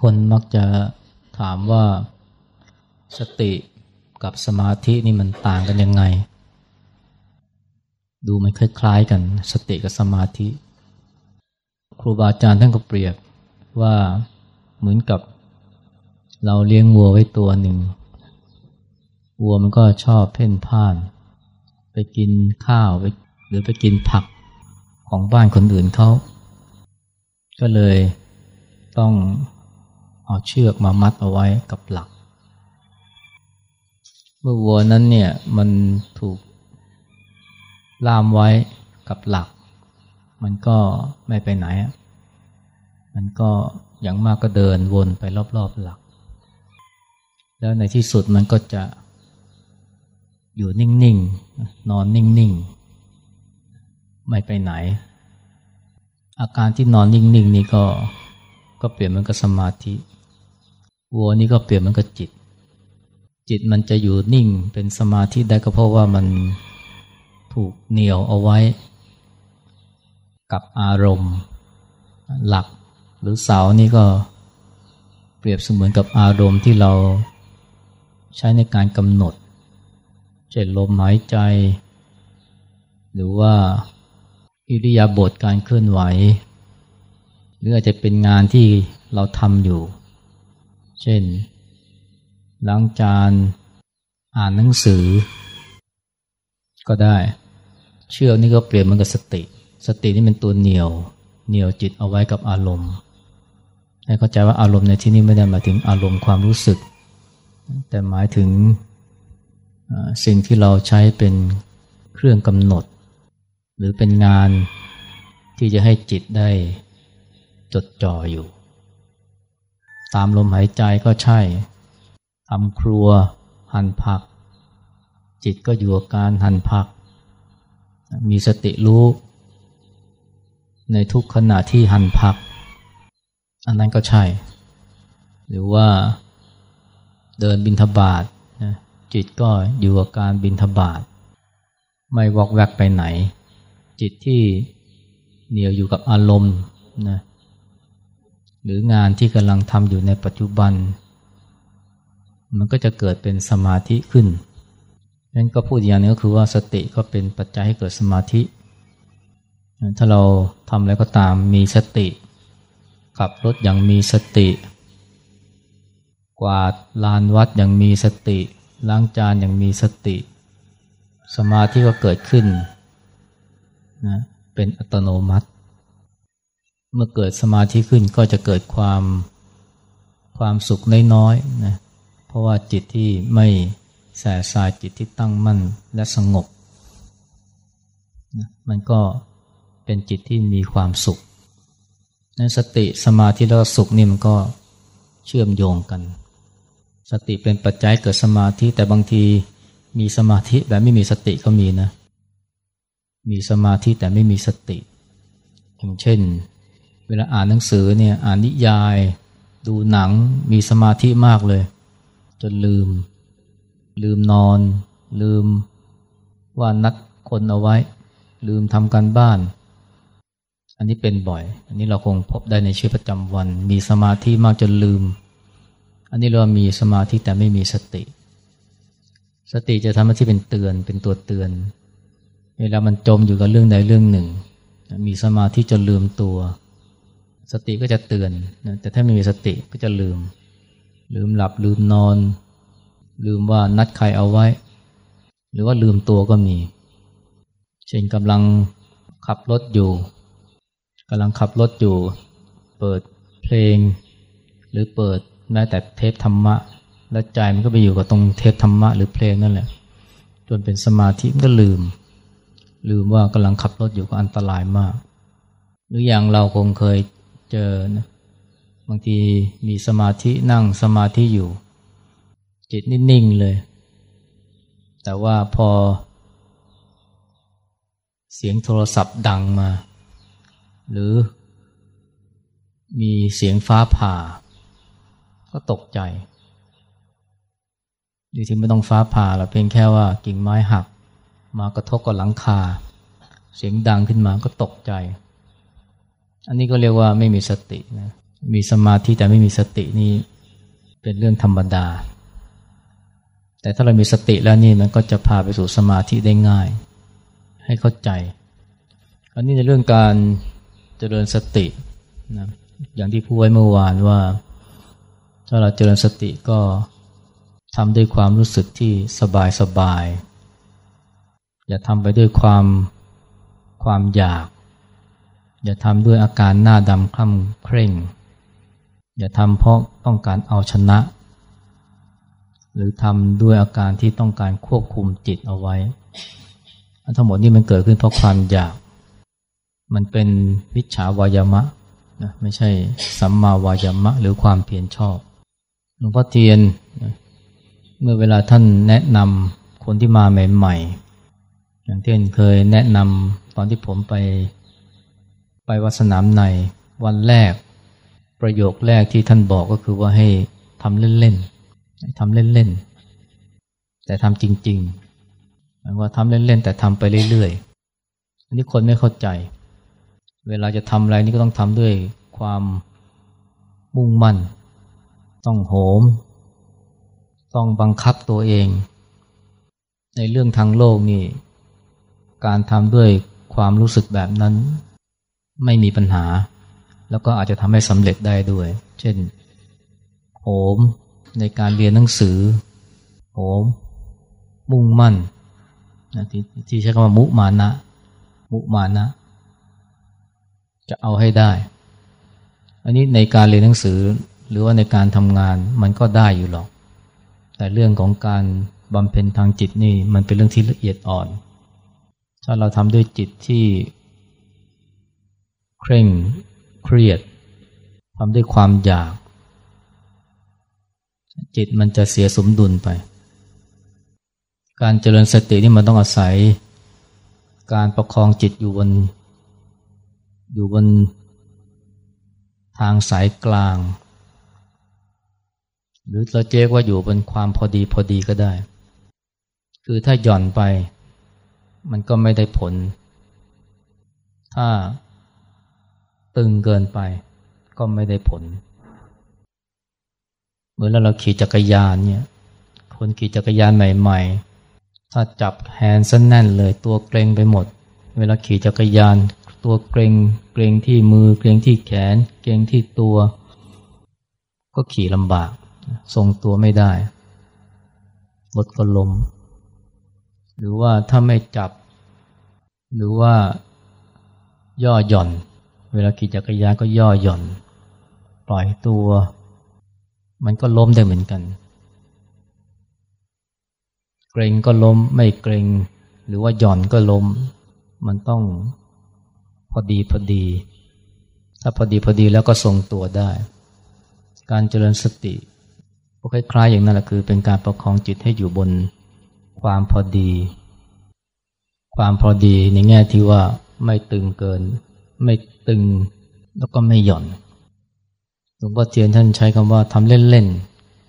คนมักจะถามว่าสติกับสมาธินี่มันต่างกันยังไง ดูมันคล้ายๆกันสติกับสมาธิ ครูบาอาจารย์ท่านก็เปรียบว่าเหมือนกับเราเลี้ยงวัวไว้ตัวหนึ่ง วัวมันก็ชอบเพ่นพ่าน ไปกินข้าวไปหรือไปกินผักของบ้านคนอื่นเขา ก็เลยต้อง เอาเชือกมามัดเอาไว้กับหลัก เมื่อวัวนั้นเนี่ยมันถูกล่ามไว้กับหลัก มันก็ไม่ไปไหน มันก็อย่างมากก็เดินวนไปรอบๆหลัก แล้วในที่สุดมันก็จะอยู่นิ่งๆ นอนนิ่งๆ ไม่ไปไหน อาการที่นอนนิ่งๆ นี่ก็ก็เปลี่ยนมันกับสมาธิ วัวนี่ก็เปลี่ยนมันกับจิต จิตมันจะอยู่นิ่งเป็นสมาธิได้ก็เพราะว่ามันถูกเหนี่ยวเอาไว้ กับอารมณ์ หลักหรือเสานี่ก็เปรียบเสมือนกับอารมณ์ที่เราใช้ในการกำหนด เช่นลมหายใจ หรือว่าอิริยาบถการเคลื่อนไหว หรืออาจจะเป็นงานที่เราทำอยู่ เช่น ล้างจาน อ่านหนังสือ ก็ได้ เชือกนี่ก็เปลี่ยนมันกับสติ สตินี่เป็นตัวเหนี่ยว เหนี่ยวจิตเอาไว้กับอารมณ์ ให้เข้าใจว่าอารมณ์ในที่นี้ไม่ได้หมายถึงอารมณ์ความรู้สึก แต่หมายถึงสิ่งที่เราใช้เป็นเครื่องกำหนด หรือเป็นงานที่จะให้จิตได้จดจ่ออยู่ ตามลมหายใจก็ใช่ทำครัว หั่นผัก จิตก็อยู่กับการหั่นผัก มีสติรู้ ในทุกขณะที่หั่นผัก อันนั้นก็ใช่ หรือว่าเดินบินทบาทนะจิตก็อยู่กับการบินทบาท ไม่วอกแวกไปไหน จิตที่เหนียวอยู่กับอารมณ์นะ หรืองานที่กำลังทำอยู่ในปัจจุบัน มันก็จะเกิดเป็นสมาธิขึ้นนั้นก็พูดอย่างนี้ก็คือว่าสติก็เป็นปัจจัยให้เกิดสมาธิ ถ้าเราทำอะไรก็ตามมีสติ ขับรถอย่างมีสติ กวาดลานวัดอย่างมีสติ ล้างจานอย่างมีสติ สมาธิก็เกิดขึ้นนะเป็นอัตโนมัติ เมื่อเกิดสมาธิขึ้นก็จะเกิดความความสุขน้อยๆนะเพราะว่าจิตที่ไม่แสสายจิตที่ตั้งมั่นและสงบนะมันก็เป็นจิตที่มีความสุขนั้นสติสมาธิแล้วสุขนี่มันก็เชื่อมโยงกัน สติเป็นปัจจัยเกิดสมาธิแต่บางทีมีสมาธิแบบไม่มีสติก็มีนะมีสมาธิแต่ไม่มีสติ อย่างเช่น เวลาอ่านหนังสือเนี่ยอ่านนิยาย ดูหนังมีสมาธิมากเลย จนลืม ลืมนอน ลืมว่านัดคนเอาไว้ ลืมทำการบ้าน อันนี้เป็นบ่อย อันนี้เราคงพบได้ในชีวิตประจำวัน มีสมาธิมากจนลืม อันนี้เรามีสมาธิแต่ไม่มีสติ สติจะทำหน้าที่เป็นเตือนเป็นตัวเตือน เวลามันจมอยู่กับเรื่องใดเรื่องหนึ่ง มีสมาธิจะลืมตัว สติก็จะเตือนแต่ถ้าไม่มีสติก็จะลืม ลืมหลับลืมนอน ลืมว่านัดใครเอาไว้ หรือว่าลืมตัวก็มี เช่นกำลังขับรถอยู่กำลังขับรถอยู่ เปิดเพลง หรือเปิดแม้แต่เทปธรรมะ แล้วใจมันก็ไปอยู่กับตรงเทปธรรมะหรือเพลงนั่นแหละ จนเป็นสมาธิมันก็ลืม ลืมว่ากำลังขับรถอยู่ก็อันตรายมาก หรืออย่างเราคงเคย เจอนะบางทีมีสมาธินั่งสมาธิอยู่ จิตนิ่งๆเลย แต่ว่าพอ เสียงโทรศัพท์ดังมา หรือมีเสียงฟ้าผ่า ก็ตกใจดีที่ไม่ต้องฟ้าผ่าเราเพียงแค่ว่ากิ่งไม้หัก มากระทบกับหลังคา เสียงดังขึ้นมาก็ตกใจ อันนี้ก็เรียกว่าไม่มีสตินะมีสมาธิแต่ไม่มีสตินี่เป็นเรื่องธรรมดา แต่ถ้าเรามีสติแล้วนี่มันก็จะพาไปสู่สมาธิได้ง่าย ให้เข้าใจ อันนี้ในเรื่องการเจริญสตินะอย่างที่พูดไว้เมื่อวานว่า ถ้าเราเจริญสติก็ทำด้วยความรู้สึกที่สบายสบาย อย่าทำไปด้วยความความอยาก อย่าทำด้วยอาการหน้าดำคล่ำเคร่ง อย่าทำเพราะต้องการเอาชนะ หรือทำด้วยอาการที่ต้องการควบคุมจิตเอาไว้ ทั้งหมดนี้มันเกิดขึ้นเพราะความอยาก มันเป็นวิชาวายามะนะไม่ใช่สัมมาวายามะ หรือความเพียรชอบหลวงพ่อเทียนนะเมื่อเวลาท่านแนะนำคนที่มาใหม่ๆอย่างเช่นเคยแนะนำตอนที่ผมไป ไปวัดสนามในวันแรก ประโยคแรกที่ท่านบอกก็คือว่าให้ทำเล่นๆทำเล่นๆ แต่ทำจริงๆหมายว่าทำเล่นๆ แต่ทำไปเรื่อยๆ อันนี้คนไม่เข้าใจ เวลาจะทำอะไรนี่ก็ต้องทำด้วยความมุ่งมั่น ต้องโหม ต้องบังคับตัวเอง ในเรื่องทางโลกนี่ การทำด้วยความรู้สึกแบบนั้น ไม่มีปัญหา แล้วก็อาจจะทำให้สำเร็จได้ด้วย เช่นโหมในการเรียนหนังสือโหมมุ่งมั่นนะที่ที่ใช้คำว่ามุมานะ มุมานะ จะเอาให้ได้ อันนี้ในการเรียนหนังสือหรือว่าในการทำงานมันก็ได้อยู่หรอก แต่เรื่องของการบำเพ็ญทางจิตนี่มันเป็นเรื่องที่ละเอียดอ่อน ถ้าเราทำด้วยจิตที่ เคร่งเครียดทำด้วยความอยาก จิตมันจะเสียสมดุลไป การเจริญสตินี่มันต้องอาศัย การประคองจิตอยู่บน อยู่บน ทางสายกลาง หรือเราเจ๊กว่าอยู่บนความพอดีพอดีก็ได้ คือถ้าหย่อนไป มันก็ไม่ได้ผล ถ้า ตึงเกินไปก็ไม่ได้ผล เหมือนเราขี่จักรยานเนี่ย คนขี่จักรยานใหม่ ๆ ถ้าจับแฮนด์ซแน่นเลยตัวเกรงไปหมด เวลาขี่จักรยาน ตัวเกรงเกรงที่มือเกรงที่แขน เกรงที่ตัว ก็ขี่ลำบาก ทรงตัวไม่ได้รถก็ล้มหรือว่าถ้าไม่จับ หรือว่าย่อหย่อน วลาขี่จักรยานก็ย่อหย่อน ปล่อยตัว มันก็ล้มได้เหมือนกัน เกรงก็ล้มไม่เกรง หรือว่าหย่อนก็ล้ม มันต้องพอดีพอดี ถ้าพอดีพอดีแล้วก็ทรงตัวได้ การเจริญสติก็คล้ายๆอย่างนั้นแหละคือ เป็นการประคองจิตให้อยู่บนความพอดี ความพอดีในแง่ที่ว่าไม่ตึงเกิน ไม่ตึงแล้วก็ไม่หย่อน หลวงพ่อเทียนท่านใช้คำว่าทำเล่น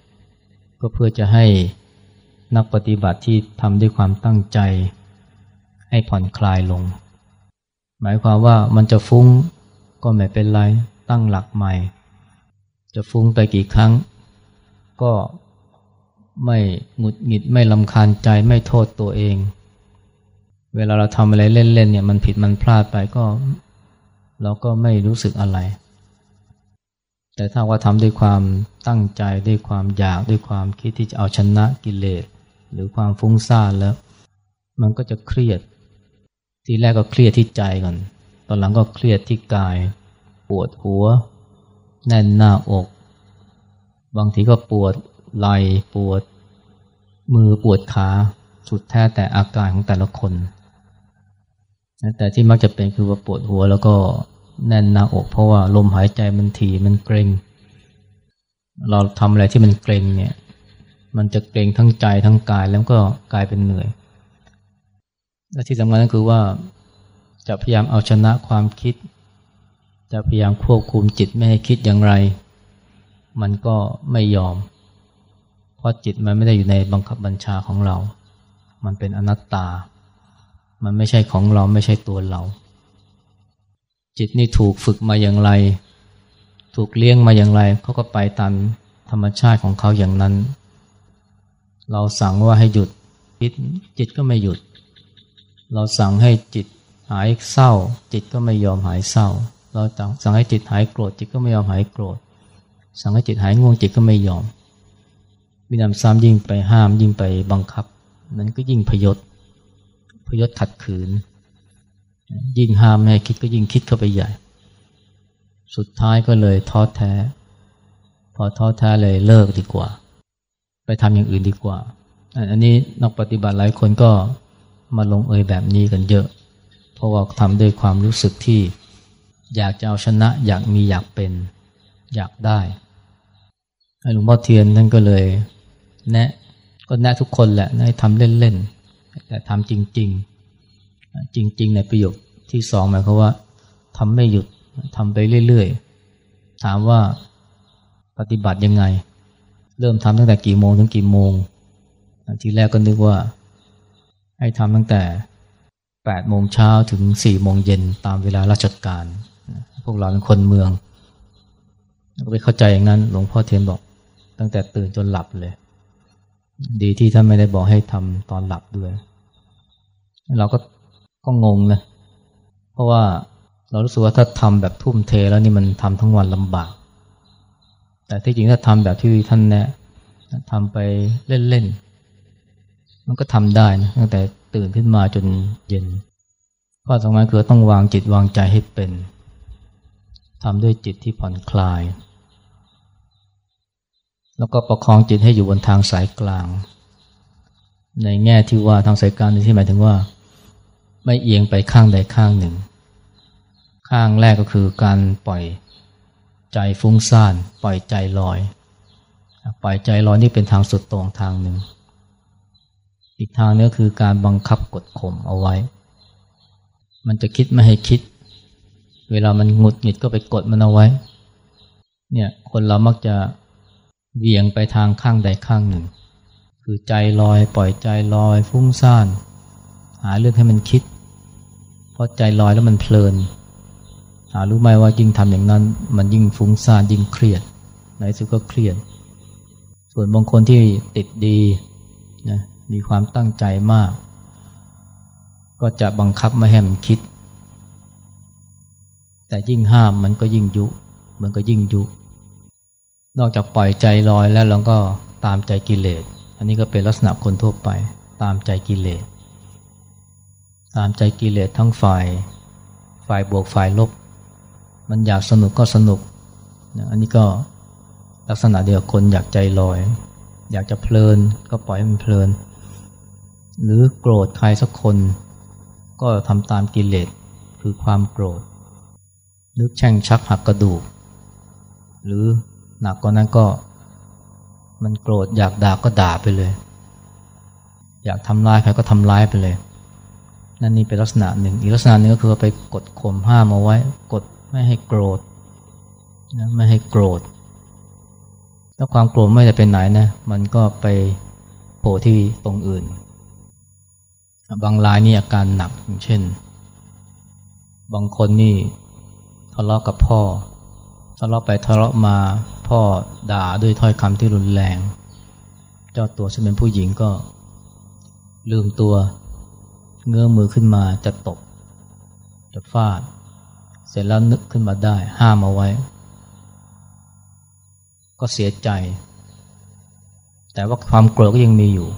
ๆ ก็เพื่อจะให้นักปฏิบัติที่ทำด้วยความตั้งใจ ให้ผ่อนคลายลง หมายความว่ามันจะฟุ้งก็ไม่เป็นไรตั้งหลักใหม่ จะฟุ้งไปกี่ครั้ง ก็ไม่หงุดหงิดไม่ลำคาญใจไม่โทษตัวเอง เวลาเราทำอะไรเล่นๆเนี่ยมันผิดมันพลาดไปก็ เราก็ไม่รู้สึกอะไร แต่ถ้าว่าทำด้วยความตั้งใจด้วยความอยากด้วยความคิดที่จะเอาชนะกิเลสหรือความฟุ้งซ่านแล้ว มันก็จะเครียด ทีแรกก็เครียดที่ใจก่อน ตอนหลังก็เครียดที่กาย ปวดหัว แน่นหน้าอก บางทีก็ปวดไหล่ปวด มือปวดขาสุดแท้แต่อาการของแต่ละคน แต่ที่มักจะเป็นคือว่าปวดหัวแล้วก็ แน่นหน้าอกเพราะว่าลมหายใจมันถี่มันเกร็งเราทำอะไรที่มันเกร็งเนี่ย มันจะเกร็งทั้งใจทั้งกายแล้วก็กลายเป็นเหนื่อย และที่สำคัญก็คือว่าจะพยายามเอาชนะความคิด จะพยายามควบคุมจิตไม่ให้คิดอย่างไร มันก็ไม่ยอม เพราะจิตมันไม่ได้อยู่ในบังคับบัญชาของเรา มันเป็นอนัตตา มันไม่ใช่ของเราไม่ใช่ตัวเรา จิตนี่ถูกฝึกมาอย่างไร ถูกเลี้ยงมาอย่างไรเขาก็ไปตามธรรมชาติของเขาอย่างนั้น เราสั่งว่าให้หยุดคิดจิตก็ไม่หยุด เราสั่งให้จิตหายเศร้า จิตก็ไม่ยอมหายเศร้า เราสั่งให้จิตหายโกรธจิตก็ไม่ยอมหายโกรธ สั่งให้จิตหายง่วงจิตก็ไม่ยอมมีนำซ้ำยิ่งไปห้ามยิ่งไปบังคับ นั้นก็ยิ่งพยศพยศขัดขืน ยิ่งห้ามให้คิดก็ยิ่งคิดเข้าไปใหญ่ สุดท้ายก็เลยท้อแท้ พอท้อแท้เลยเลิกดีกว่า ไปทำอย่างอื่นดีกว่า อันนี้นักปฏิบัติหลายคนก็มาลงเอยแบบนี้กันเยอะ เพราะว่าทำด้วยความรู้สึกที่อยากจะเอาชนะ อยากมีอยากเป็นอยากได้หลวงพ่อเทียนท่านก็เลยแนะก็แนะทุกคนแหละให้ทำเล่นๆแต่ทำจริง ๆ จริง ๆ ในประโยคที่สองหมายความว่าทำไม่หยุดทำไปเรื่อยๆ ถามว่าปฏิบัติยังไง เริ่มทำตั้งแต่กี่โมงถึงกี่โมง ทีแรกก็นึกว่า ให้ทำตั้งแต่แปดโมงเช้าถึงสี่โมงเย็นตามเวลาราชการ พวกเราเป็นคนเมืองก็ไปเข้าใจอย่างนั้น หลวงพ่อเทียนบอก ตั้งแต่ตื่นจนหลับเลย ดีที่ท่านไม่ได้บอกให้ทำตอนหลับด้วย เราก็ ก็งงนะเพราะว่าเรารู้สึกว่าถ้าทำแบบทุ่มเทแล้วนี่มันทำทั้งวันลำบาก แต่ที่จริงถ้าทำแบบที่ท่านแนะทำไปเล่นๆมันก็ทำได้นะตั้งแต่ตื่นขึ้นมาจนเย็นข้อสำคัญคือต้องวางจิตวางใจให้เป็นทำด้วยจิตที่ผ่อนคลาย แล้วก็ประคองจิตให้อยู่บนทางสายกลาง ในแง่ที่ว่าทางสายกลางที่หมายถึงว่า ไม่เอียงไปข้างใดข้างหนึ่ง ข้างแรกก็คือการปล่อยใจฟุ้งซ่าน ปล่อยใจลอย ปล่อยใจลอยนี่เป็นทางสุดตรงทางหนึ่ง อีกทางนึงคือการบังคับกดข่มเอาไว้ มันจะคิดไม่ให้คิด เวลามันหงุดหงิดก็ไปกดมันเอาไว้ เนี่ยคนเรามักจะเวียงไปทางข้างใดข้างหนึ่ง คือใจลอย ปล่อยใจลอย ฟุ้งซ่าน หาเรื่องให้มันคิด เพราะใจลอยแล้วมันเพลินหารู้ไหมว่ายิ่งทำอย่างนั้น มันยิ่งฟุ้งซ่านยิ่งเครียดในสุดก็เครียด ส่วนบางคนที่ติดดีนะมีความตั้งใจมาก ก็จะบังคับไม่ให้มันคิด แต่ยิ่งห้ามมันก็ยิ่งยุ มันก็ยิ่งยุ นอกจากปล่อยใจลอยแล้วเราก็ตามใจกิเลส อันนี้ก็เป็นลักษณะคนทั่วไปตามใจกิเลส ตามใจกิเลสทั้งฝ่าย ฝ่ายบวกฝ่ายลบ มันอยากสนุกก็สนุกอันนี้ก็ลักษณะเดียวคนอยากใจลอย อยากจะเพลินก็ปล่อยมันเพลิน หรือโกรธใครสักคน ก็ทำตามกิเลสคือความโกรธ นึกแช่งชักหักกระดูก หรือหนักกว่านั้นก็ มันโกรธอยากด่าก็ด่าไปเลย อยากทำร้ายใครก็ทำร้ายไปเลย นั่นนี่เป็นลักษณะหนึ่ง อีกลักษณะหนึ่งก็คือไปกดข่มห้ามเอาไว้ กดไม่ให้โกรธนะไม่ให้โกรธถ้าความโกรธไม่ได้เป็นไหนนะ มันก็ไปโผล่ที่ตรงอื่น บางรายนี่อาการหนักอย่างเช่น บางคนนี่ทะเลาะกับพ่อ ทะเลาะไปทะเลาะมาพ่อด่าด้วยถ้อยคำที่รุนแรง เจ้าตัวซึ่งเป็นผู้หญิงก็ลืมตัว เงื้อมือขึ้นมาจะตบ จะฟาด เสร็จแล้วนึกขึ้นมาได้ ห้ามเอาไว้ ก็เสียใจ แต่ว่าความโกรธก็ยังมีอยู่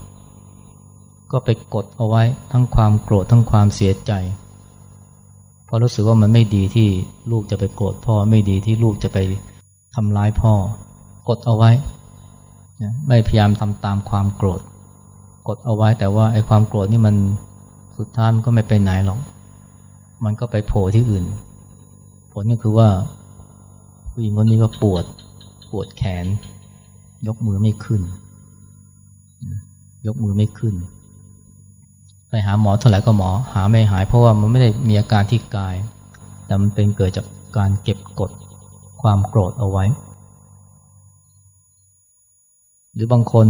ก็ไปกดเอาไว้ทั้งความโกรธทั้งความเสียใจ เพราะรู้สึกว่ามันไม่ดีที่ลูกจะไปโกรธพ่อไม่ดีที่ลูกจะไปทำร้ายพ่อ กดเอาไว้ ไม่พยายามทำตามความโกรธ กดเอาไว้แต่ว่าไอ้ความโกรธนี่มัน สุดท้ายมันก็ไม่ไปไหนหรอก มันก็ไปโผล่ที่อื่น ผลก็คือว่าผู้หญิงคนนี้ก็ปวด ปวดแขน ยกมือไม่ขึ้น ยกมือไม่ขึ้น ไปหาหมอเท่าไหร่ก็หมอ หาไม่หายเพราะว่ามันไม่ได้มีอาการที่กาย แต่มันเป็นเกิดจากการเก็บกดความโกรธเอาไว้ หรือบางคน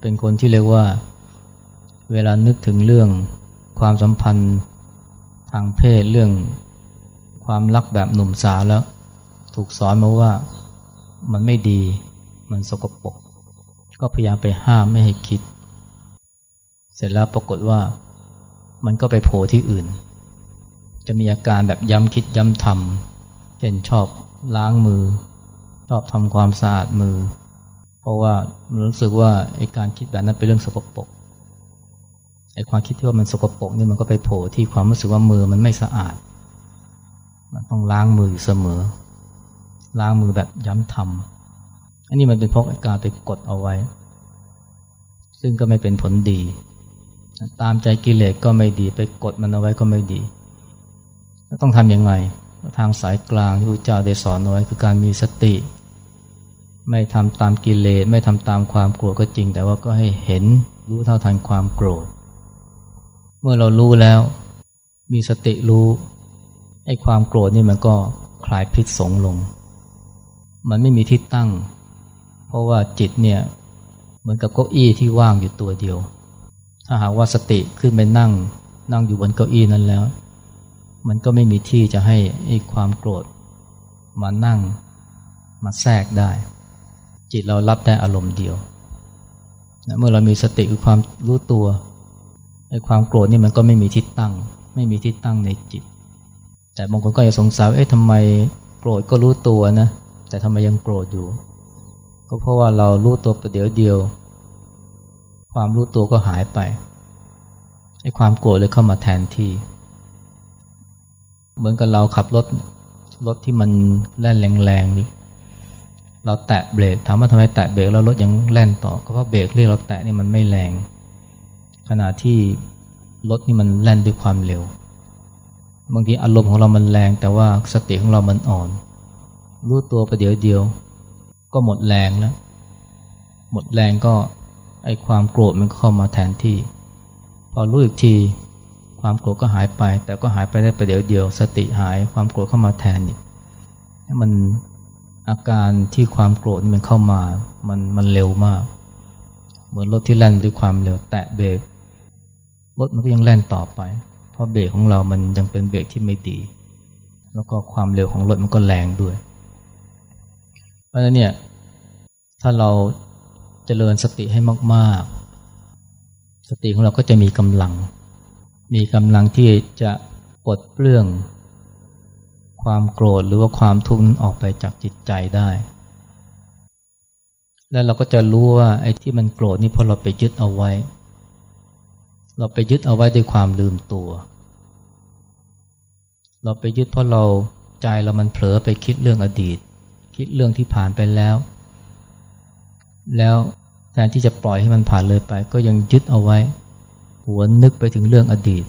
เป็นคนที่เรียกว่า เวลานึกถึงเรื่อง ความสัมพันธ์ทางเพศเรื่องความรักแบบหนุ่มสาวแล้ว ถูกสอนมาว่ามันไม่ดี มันสกปรกก็พยายามไปห้ามไม่ให้คิด เสร็จแล้วปรากฏว่ามันก็ไปโผล่ที่อื่น จะมีอาการแบบย้ำคิดย้ำทำเช่นชอบล้างมือ ชอบทำความสะอาดมือ เพราะว่ามันรู้สึกว่าไอ้การคิดแบบนั้นเป็นเรื่องสกปรก ไอ้ความคิดที่ว่ามันสกปรกนี่มันก็ไปโผล่ที่ความรู้สึกว่ามือมันไม่สะอาด มันต้องล้างมืออยู่เสมอ ล้างมือแบบย้ำทำอันนี้มันเป็นเพราะการไปกดเอาไว้ ซึ่งก็ไม่เป็นผลดี ตามใจกิเลสก็ไม่ดีไปกดมันเอาไว้ก็ไม่ดีต้องทำยังไงทางสายกลางที่พระเจ้าได้สอนไว้คือการมีสติ ไม่ทำตามกิเลสไม่ทำตามความโกรธก็จริง แต่ว่าก็ให้เห็นรู้เท่าทันความโกรธ มื่อเรารู้แล้ว มีสติรู้ไอ้ความโกรธนี่มันก็คลายพิษสงลง มันไม่มีที่ตั้ง เพราะว่าจิตเนี่ยเหมือนกับเก้าอี้ที่ว่างอยู่ตัวเดียว ถ้าหากว่าสติขึ้นไปนั่ง นั่งอยู่บนเก้าอี้นั้นแล้ว มันก็ไม่มีที่จะให้ไอ้ความโกรธมานั่งมาแทรกได้ จิตเรารับได้อารมณ์เดียวนะเมื่อเรามีสติคือความรู้ตัว ไอ้ความโกรธนี่มันก็ไม่มีที่ตั้ง ไม่มีที่ตั้งในจิต แต่บางคนก็จะสงสัยเอ๊ะทำไมโกรธก็รู้ตัวนะ แต่ทำไมยังโกรธอยู่ ก็เพราะว่าเรารู้ตัวประเดี๋ยวเดียว ความรู้ตัวก็หายไปไอ้ความโกรธเลยเข้ามาแทนที่ เหมือนกับเราขับรถรถที่มันแล่นแรงๆนี่เราแตะเบรกถามว่าทำไมแตะเบรกแล้วรถยังแล่นต่อก็เพราะเบรกที่เราแตะนี่มันไม่แรง ขณะที่รถนี่มันแล่นด้วยความเร็ว บางทีอารมณ์ของเรามันแรง แต่ว่าสติของเรามันอ่อน รู้ตัวประเดี๋ยวเดียว ก็หมดแรงแล้ว หมดแรงก็ไอความโกรธมันเข้ามาแทนที่ พอรู้อีกที ความโกรธก็หายไป แต่ก็หายไปได้ประเดี๋ยวเดียว สติหายความโกรธเข้ามาแทนนี่มันอาการที่ความโกรธมันเข้ามา มันมันเร็วมาก เหมือนรถที่แล่นด้วยความเร็ว แตะเบรก รถมันก็ยังแล่นต่อไป เพราะเบรกของเรามันยังเป็นเบรกที่ไม่ดี แล้วก็ความเร็วของรถมันก็แรงด้วย เพราะฉะนั้นเนี่ยถ้าเราเจริญสติให้มาก ๆ สติของเราก็จะมีกำลัง มีกำลังที่จะปลดเปลื้องความโกรธหรือว่าความทุกข์ออกไปจากจิตใจได้ แล้วเราก็จะรู้ว่าไอ้ที่มันโกรธนี่เพราะเราไปยึดเอาไว้ เราไปยึดเอาไว้ด้วยความลืมตัว เราไปยึดเพราะเราใจเรามันเผลอไปคิดเรื่องอดีต คิดเรื่องที่ผ่านไปแล้ว แล้วแทนที่จะปล่อยให้มันผ่านเลยไป ก็ยังยึดเอาไว้หัวนึกไปถึงเรื่องอดีต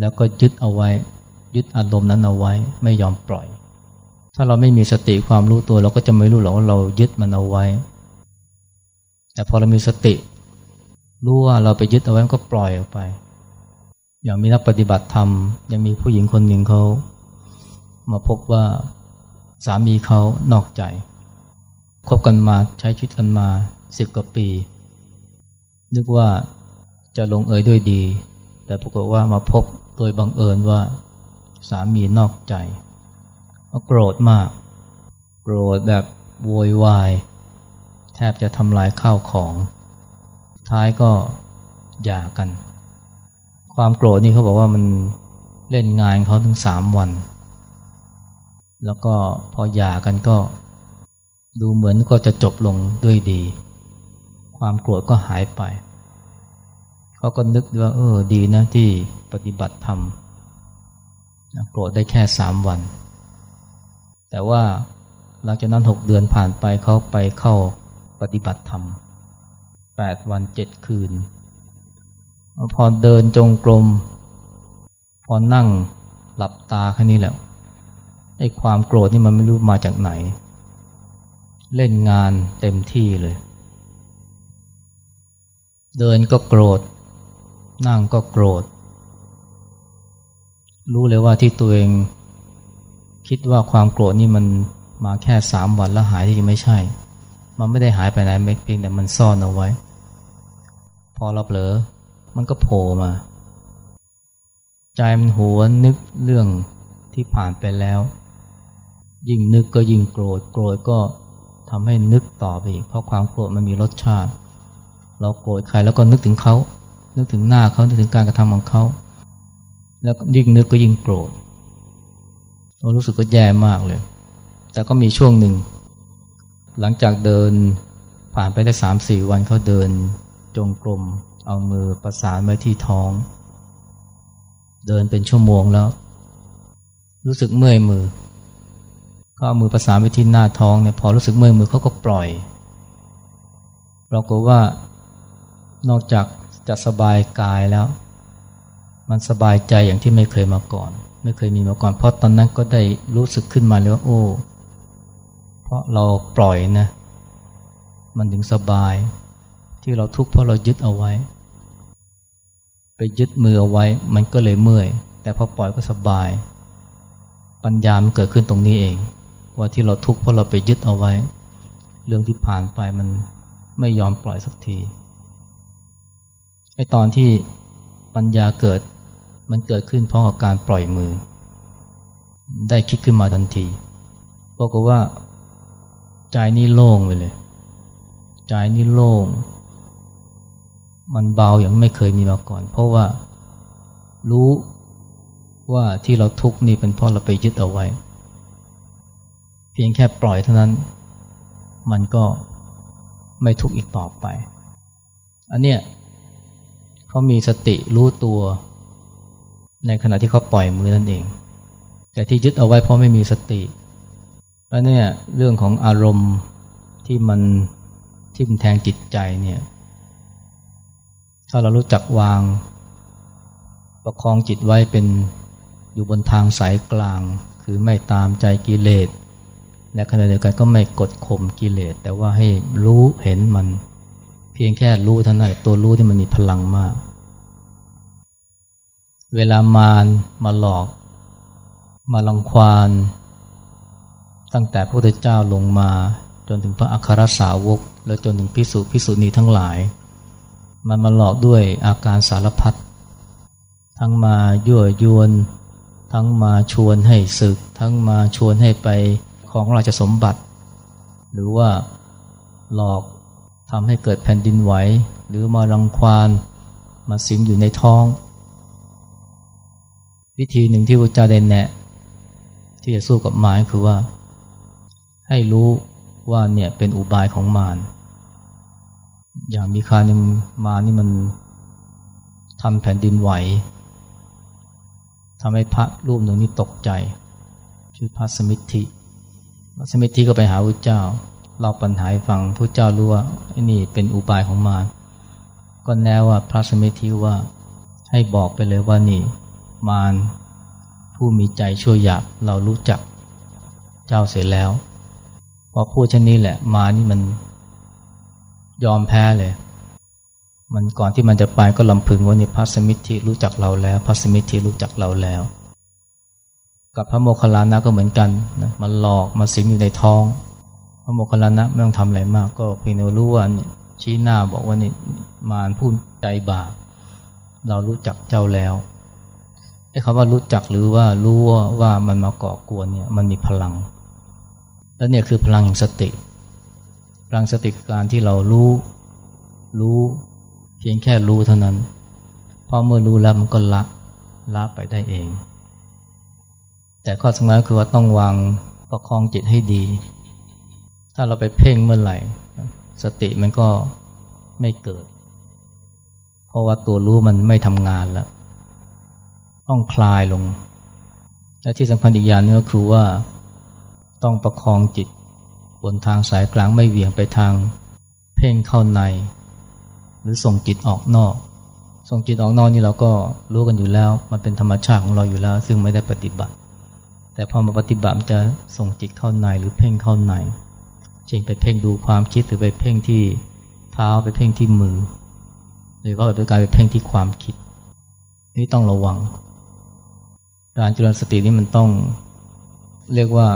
แล้วก็ยึดเอาไว้ ยึดอารมณ์นั้นเอาไว้ไม่ยอมปล่อย ถ้าเราไม่มีสติความรู้ตัว เราก็จะไม่รู้หรอกว่าเรายึดมันเอาไว้ แต่พอเรามีสติ รู้ว่าเราไปยึดเอาไว้ก็ปล่อยออกไป อย่างมีนักปฏิบัติธรรม ยังมีผู้หญิงคนหนึ่งเขามาพบว่าสามีเขานอกใจคบกันมาใช้ชีวิตกันมาสิบกว่าปี นึกว่าจะลงเอยด้วยดี แต่ปรากฏว่ามาพบโดยบังเอิญว่าสามีนอกใจก็โกรธมาก โกรธแบบโวยวาย แทบจะทำลายข้าวของ ท้ายก็หย่ากัน ความโกรธนี่เขาบอกว่ามันเล่นงานเขาถึงสามวัน แล้วก็พอหย่ากันก็ ดูเหมือนก็จะจบลงด้วยดี ความโกรธก็หายไป เขาก็นึกว่า เออดีนะที่ปฏิบัติธรรมโกรธได้แค่สามวัน แต่ว่าหลังจากนั้นหกเดือนผ่านไปเขาไปเข้าปฏิบัติธรรม แปดวันเจ็ดคืน พอเดินจงกรม พอนั่งหลับตาแค่นี้แหละไอ้ความโกรธนี่มันไม่รู้มาจากไหน เล่นงานเต็มที่เลย เดินก็โกรธ นั่งก็โกรธ รู้เลยว่าที่ตัวเอง คิดว่าความโกรธนี่มันมาแค่สามวันแล้วหายที่ไม่ใช่ มันไม่ได้หายไปไหนไม่เพียงแต่มันซ่อนเอาไว้ อเราเผลอ มันก็โผล่มา ใจมันหัวนึกเรื่องที่ผ่านไปแล้ว ยิ่งนึกก็ยิ่งโกรธ โกรธก็ทำให้นึกต่อไปอีก เพราะความโกรธมันมีรสชาติ เราโกรธใครแล้วก็นึกถึงเขา นึกถึงหน้าเขา นึกถึงการกระทำของเขา แล้วยิ่งนึกก็ยิ่งโกรธเรารู้สึกก็แย่มากเลย แต่ก็มีช่วงหนึ่ง หลังจากเดินผ่านไปได้สามสี่วันเขาเดิน จงกรมเอามือประสานไว้ที่ท้อง เดินเป็นชั่วโมงแล้ว รู้สึกเมื่อยมือเขาเอามือประสานไว้ที่หน้าท้องเนี่ยพอรู้สึกเมื่อยมือเขาก็ปล่อยปรากฏว่านอกจากจะสบายกายแล้ว มันสบายใจอย่างที่ไม่เคยมาก่อน ไม่เคยมีมาก่อน เพราะตอนนั้นก็ได้รู้สึกขึ้นมาเลยว่าโอ้เพราะเราปล่อยนะ มันถึงสบาย ที่เราทุกข์เพราะเรายึดเอาไว้ ไปยึดมือเอาไว้ มันก็เลยเมื่อย แต่พอปล่อยก็สบาย ปัญญามันเกิดขึ้นตรงนี้เอง ว่าที่เราทุกข์เพราะเราไปยึดเอาไว้ เรื่องที่ผ่านไปมันไม่ยอมปล่อยสักทีไอตอนที่ปัญญาเกิด มันเกิดขึ้นเพราะการปล่อยมือ ได้คิดขึ้นมาทันทีบอกว่า ใจนี่โล่งไปเลย ใจนี่โล่ง มันเบาอย่างไม่เคยมีมาก่อน เพราะว่ารู้ว่าที่เราทุกข์นี่เป็นเพราะเราไปยึดเอาไว้ เพียงแค่ปล่อยเท่านั้น มันก็ไม่ทุกข์อีกต่อไป อันเนี้ยเขามีสติรู้ตัว ในขณะที่เขาปล่อยมือนั่นเอง แต่ที่ยึดเอาไว้เพราะไม่มีสติอันเนี้ยเรื่องของอารมณ์ที่มันทิ่มแทงจิตใจเนี่ย ถ้าเรารู้จักวาง ประคองจิตไว้เป็นอยู่บนทางสายกลาง คือไม่ตามใจกิเลสและขณะเดียวกันก็ไม่กดข่มกิเลส แต่ว่าให้รู้เห็นมัน เพียงแค่รู้เท่านั้นตัวรู้ที่มันมีพลังมาก เวลามารมาหลอก มาลังควานตั้งแต่พระพุทธเจ้าลงมาจนถึงพระอัครสาวก และจนถึงพิสุพิสุณีทั้งหลาย มันมาหลอกด้วยอาการสารพัดทั้งมายั่วยวน ทั้งมาชวนให้ศึก ทั้งมาชวนให้ไปของราชสมบัติ หรือว่าหลอกทำให้เกิดแผ่นดินไหว หรือมารังควานมาสิงอยู่ในท้อง วิธีหนึ่งที่พระเจ้าได้แนะ ที่จะสู้กับมารคือว่า ให้รู้ว่าเนี่ยเป็นอุบายของมาร อย่างมีคาหนึ่งมานี่มันทำแผ่นดินไหวทำให้พระรูปหนึ่งนี่ตกใจ ชื่อพระสมิทธิพระสมิทธิก็ไปหาพระเจ้าเล่าปัญหาให้ฟังพระเจ้ารู้ว่าไอ้นี่เป็นอุบายของมารก็แนวว่าพระสมิทธิว่าให้บอกไปเลยว่านี่ มารผู้มีใจชั่วอยากเรารู้จักเจ้าเสร็จแล้ว พอพูดเช่นนี้แหละมานี่มัน ยอมแพ้เลย มันก่อนที่มันจะไปก็ลำพึงว่านี่พระสมิทธิรู้จักเราแล้ว พระสมิทธิรู้จักเราแล้ว กับพระโมคคัลลานะก็เหมือนกันนะมันหลอกมาสิงอยู่ในท้อง พระโมคคัลลานะไม่ต้องทำอะไรมาก ก็เพียงรู้ว่าชี้หน้าบอกว่านี่มารพูดใจบาปเรารู้จักเจ้าแล้วไอ้คำว่ารู้จักหรือว่ารู้ว่าว่ามันมาก่อกวนเนี่ยมันมีพลัง แล้วเนี่ยคือพลังแห่งสติ พลังสติการที่เรารู้ รู้ เพียงแค่รู้เท่านั้นพอเมื่อรู้แล้วมันก็ละละไปได้เอง แต่ข้อสำคัญคือว่าต้องวางประคองจิตให้ดี ถ้าเราไปเพ่งเมื่อไหร่ สติมันก็ไม่เกิด เพราะว่าตัวรู้มันไม่ทำงานแล้ว ต้องคลายลง และที่สำคัญอีกอย่างนึงก็คือว่าต้องประคองจิต บนทางสายกลางไม่เหวี่ยงไปทางเพ่งเข้าใน หรือส่งจิตออกนอก ส่งจิตออกนอกนี่เราก็รู้กันอยู่แล้ว มันเป็นธรรมชาติของเราอยู่แล้ว ซึ่งไม่ได้ปฏิบัติ แต่พอมาปฏิบัติจะส่งจิตเข้าในหรือเพ่งเข้าในเช่นไปเพ่งดูความคิดหรือไปเพ่งที่เท้าไปเพ่งที่มือ หรือว่าไปกายไปเพ่งที่ความคิด นี่ต้องระวัง การเจริญสตินี่มันต้องเรียกว่า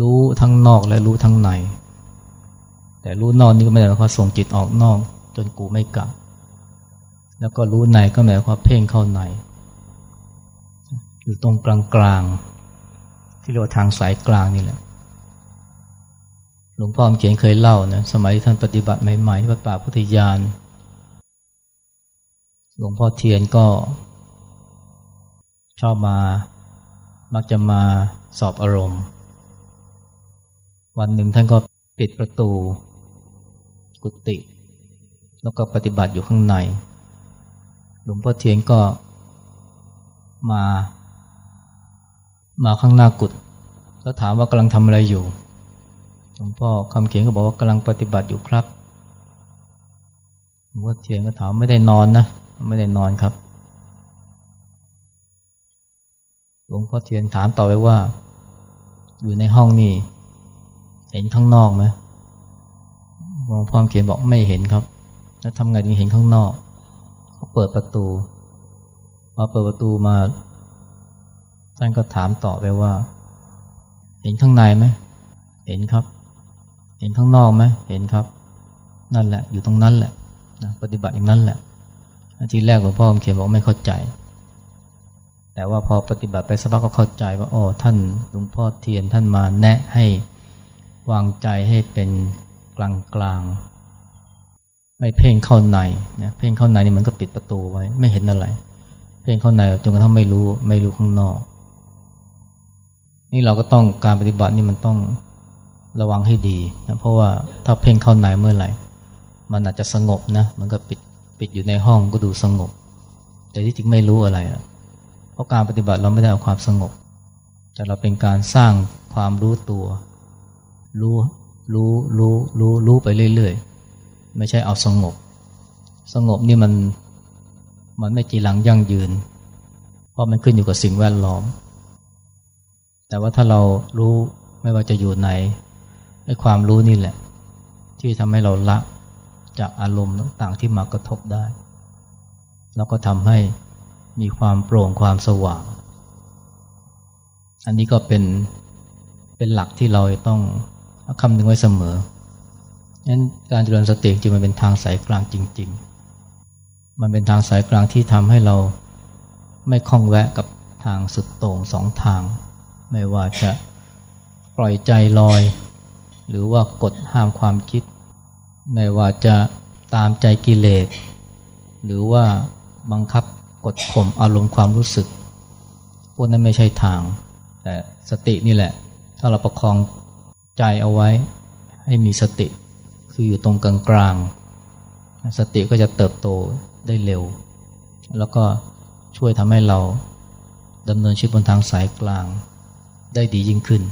รู้ทั้งนอกและรู้ทั้งใน แต่รู้นอกนี่ก็ไม่ได้หมายความส่งจิตออกนอก จนกูไม่กลับ แล้วก็รู้ในก็หมายความเพ่งเข้าใน อยู่ตรงกลางกลางที่เรียกว่าทางสายกลางนี่แหละ หลวงพ่อเขียนเคยเล่านะ สมัยท่านปฏิบัติใหม่ๆที่วัดป่าพุทธยาน หลวงพ่อเทียนก็ ชอบมา มักจะมาสอบอารมณ์ วันหนึ่งท่านก็ปิดประตู กุฏิแล้วก็ปฏิบัติอยู่ข้างใน หลวงพ่อเทียนก็มา มาข้างหน้ากุฏแล้วถามว่ากำลังทำอะไรอยู่ หลวงพ่อคำเขียนก็บอกว่ากำลังปฏิบัติอยู่ครับ หลวงพ่อเทียนก็ถามไม่ได้นอนนะ ไม่ได้นอนครับ หลวงพ่อเทียนถามต่อไปว่า อยู่ในห้องนี่ เห็นข้างนอกไหมหลวงพ่อเขียนบอกไม่เห็นครับ แล้วทำไงถึงเห็นข้างนอกเขาเปิดประตูพอเปิดประตูมาท่านก็ถามต่อไปว่า เห็นข้างในไหมเห็นครับ เห็นข้างนอกไหมเห็นครับ นั่นแหละ อยู่ตรงนั้นแหละนะปฏิบัติอย่างนั้นแหละทีแรกหลวงพ่อเขียนบอกไม่เข้าใจ แต่ว่าพอปฏิบัติไปสักพักก็เข้าใจว่าโอ้ท่านหลวงพ่อเทียนท่านมาแนะให้ วางใจให้เป็นกลางกลางไม่เพ่งเข้าในนะเพ่งเข้าในนี่มันก็ปิดประตูไว้ ไม่เห็นอะไร เพ่งเข้าในจนกระทั่งไม่รู้ไม่รู้ข้างนอก นี่เราก็ต้องการปฏิบัตินี่มันต้องระวังให้ดีนะเพราะว่าถ้าเพ่งเข้าในเมื่อไหร่ มันอาจจะสงบนะมันก็ปิดปิดอยู่ในห้องก็ดูสงบ แต่ที่จริงไม่รู้อะไรอะเพราะการปฏิบัติเราไม่ได้เอาความสงบ แต่เราเป็นการสร้างความรู้ตัว รู้รู้รู้รู้รู้ไปเรื่อยๆ ไม่ใช่เอาสงบ สงบนี่มันมันไม่จีรังยั่งยืน เพราะมันขึ้นอยู่กับสิ่งแวดล้อม แต่ว่าถ้าเรารู้ไม่ว่าจะอยู่ไหนไอ้ความรู้นี่แหละ ที่ทำให้เราละจากอารมณ์ต่างๆที่มากระทบได้ แล้วก็ทำให้มีความโปร่งความสว่าง อันนี้ก็เป็นเป็นหลักที่เราต้อง คำหนึ่งไว้เสมอนั้นการเจริญสติจริงมันเป็นทางสายกลางจริง ๆ มันเป็นทางสายกลางที่ทำให้เราไม่คล้องแวะกับทางสุดโต่งสองทาง ไม่ว่าจะปล่อยใจลอย หรือว่ากดห้ามความคิด ไม่ว่าจะตามใจกิเลสหรือว่าบังคับกดข่มอารมณ์ความรู้สึก พวกนั้นไม่ใช่ทาง แต่สตินี่แหละ ถ้าเราประคอง ใจเอาไว้ให้มีสติ คืออยู่ตรงกลางกลางสติก็จะเติบโตได้เร็ว แล้วก็ช่วยทำให้เราดำเนินชีวิตบนทางสายกลางได้ดียิ่งขึ้น